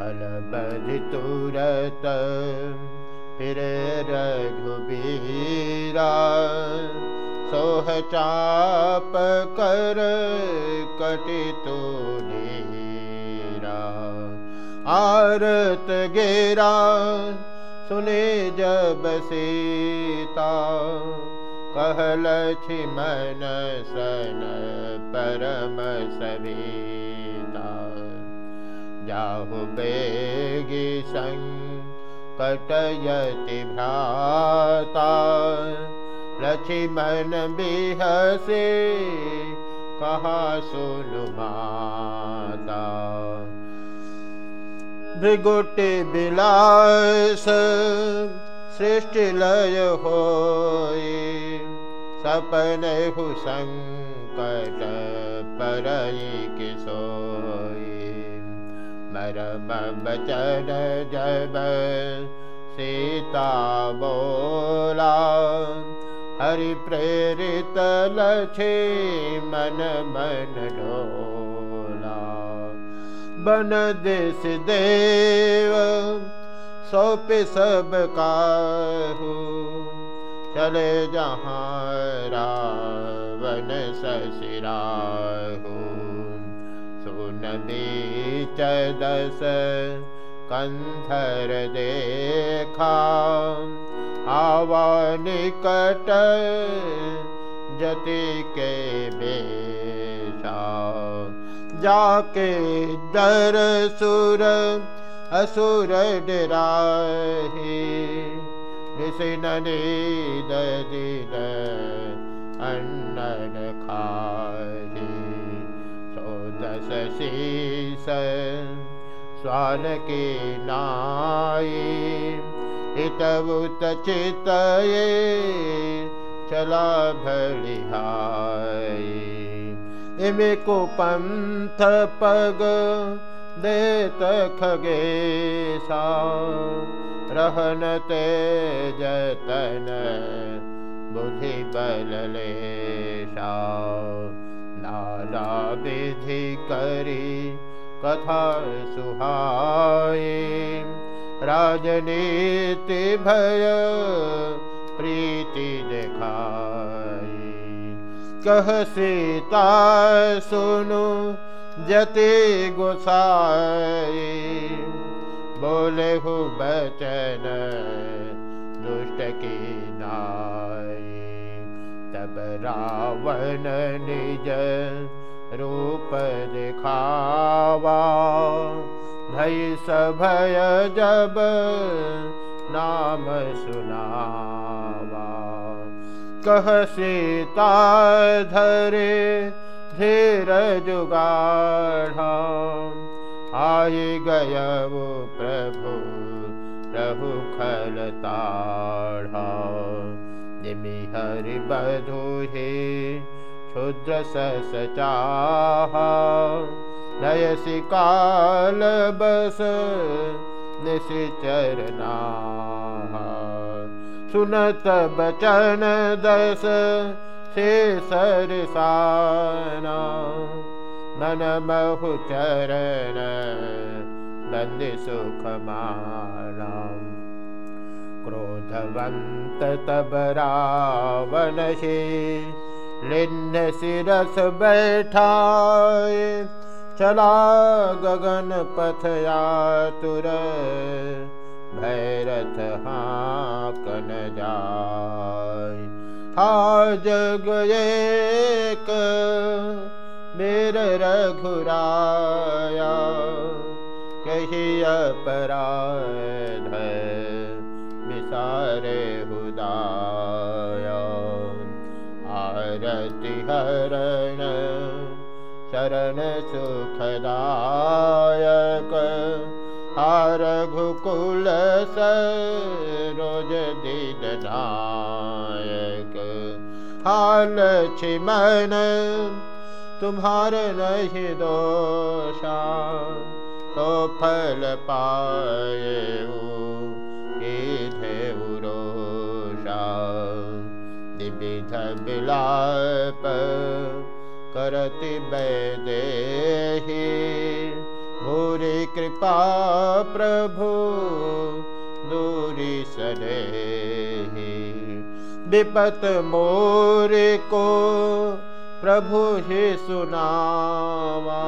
खल बधितुरत फिर रघुबीरा सोह चाप कर कटितु नीरा। आरत गेरा सुने जब सीता कहल मन सन परम सभीता संकटयति भ्राता। लक्ष्मण बिहसे कहा सुनु माता भृगुटि बिलास सृष्टि लय हो सपन हु संकट पर किशोई मरम बचन जब सीता बोला हरि प्रेरित लछे मन मन डोला। बन देश देव, सौंपे सब काहू। चले जहाँ रावण सशिराहू सुन बीच दस कंधर देखा आवा निकट जति के बेशा जाके दर सुर असुर ऋषिन ददिन अन्नन खाही। सो शीस स्वान के नाई हितवुत चितये चला भलिहाई इमे को पंथ पग खगेशा रहन जतन बुद्धि बललेशा नाला विधि करी, कथा सुहाए। राजनीति भय, प्रीति देखाई कह सीता, सुनु, जति गोसाई बोले हो बचन, दुष्ट की रावण निज रूप दिखावा। भय सभय जब नाम सुनावा। कह सीता धरे धीर जुगाढ़ा वो प्रभु प्रभु खलताढ़ा निमि हरि बधु हे क्षुद्र सस चाहा नयसि काल बस निशिचरना सुनत बचन दस महु चरण बंद सुख मारा क्रोधवंत तब रावण लिन्न सिरस बैठाए चला गगन पथ तुर भैरथ हाँ जाय हा जग एक मेर रघुराया अपराध शरण सुखदायक हाल छिमन तुम्हार नहीं दोषा तो फल पाए विविध बिलाप करति वैदेही। भूरि कृपा प्रभु, दूरी सरे विपत मोर को प्रभु ही सुनावा।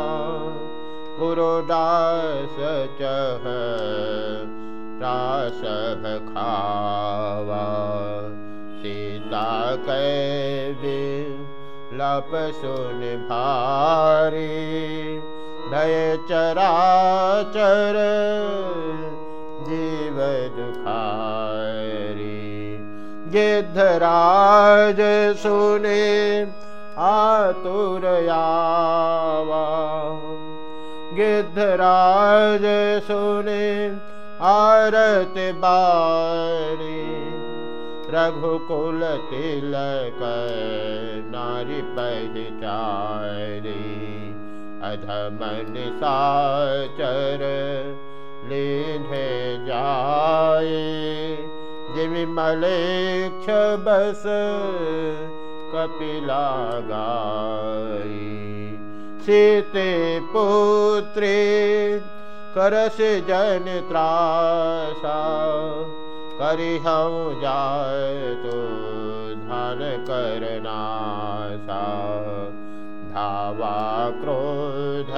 पुरोदास चह रासभ खावा। सीता कै लप सुन भारी दय चराचर जीव दुखारी। गिद्धराज सुने आतुरयावा गिद्धराज सुने आरत बारी रघुकुल तिलक नारी पहचारी अधमन साचर लीधे मलेक्ष बस कपिला गाई। सीते पुत्री करस जन त्रासा करि हम जाय तो धन करना धावा क्रोध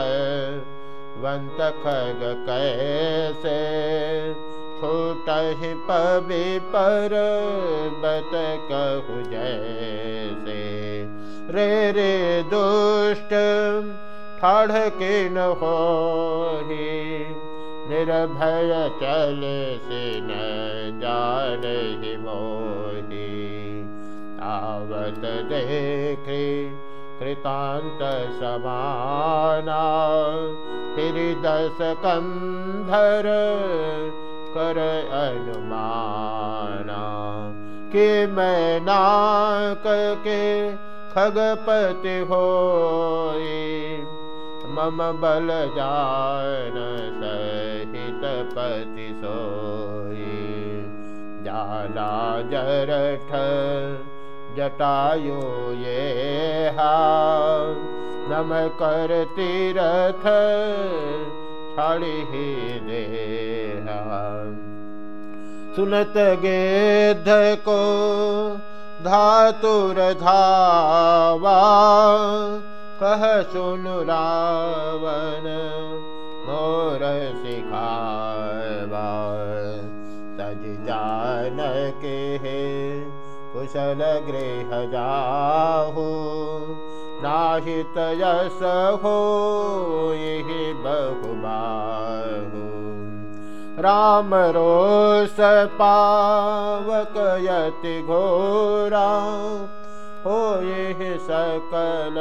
वंत खग कैसे? छूट पवि पर बत कहु जैसे। रे रे दुष्ट, ठाढ़ के न हो निर्भय चल न जान ही मोही। आवत देखे कृतांत समाना फिर दस कंधर कर अनुमाना। कि मैं नाक के खगपति होई? मम बल जान सहित पति सोई। जाला जरठ जटायो ये नम कर तीरथ छाड़ी ही दे सुनत गेध को धातुर धावा कह सुन रावण मोर सिखावा तज जान के कुशल गृह जाहु यस हो यही बहुबाहु। राम रोष पावक यति घोरा हो ये सकल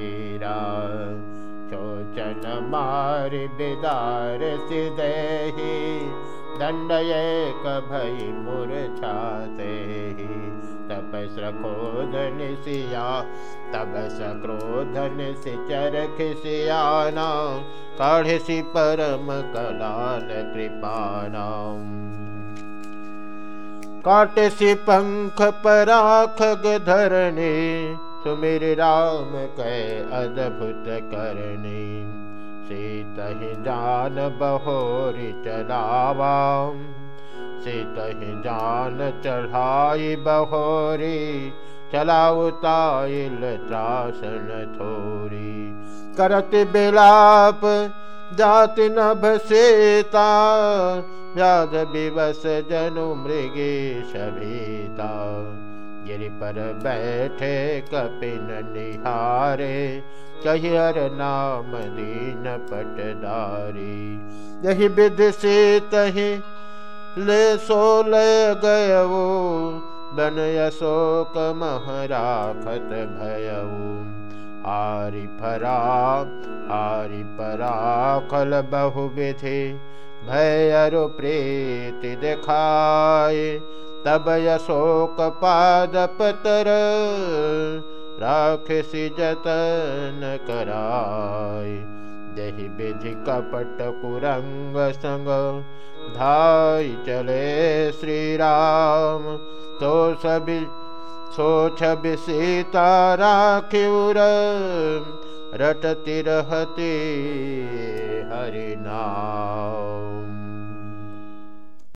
हमार बेदार सिदही, दंडयक भई मूर्छाते तपस क्रोधन सिया तब सक्रोधन से चरख सियाना काढ़सी परम कलाल कृपाण काट से पंख पराख धरणी सुमिर राम कह अद्भुत करणी। सीतहि जान बहोरि चलावा। सीतहि जान चढ़ाई बहोरी चलाउताइल त्रासन थोरी। करत बिलाप जाति नभ सीता व्याध विवश जनु मृगे सभीता गिरि पर बैठे कपिन निहारे कहियर नाम दीन पटदारी। यही विध से तही ले सो ले गयऊ बन अशोक महराखत भयऊ आरि फरा आरि परा खल बहु विधि भयरु प्रीति देखाय तब यशोक पाद पतर राखसी जतन कराय दही विधि कपट कुरंग संग धाई चले श्री राम तो सभी सोच सीता राखिर रटती रहती हरिनाम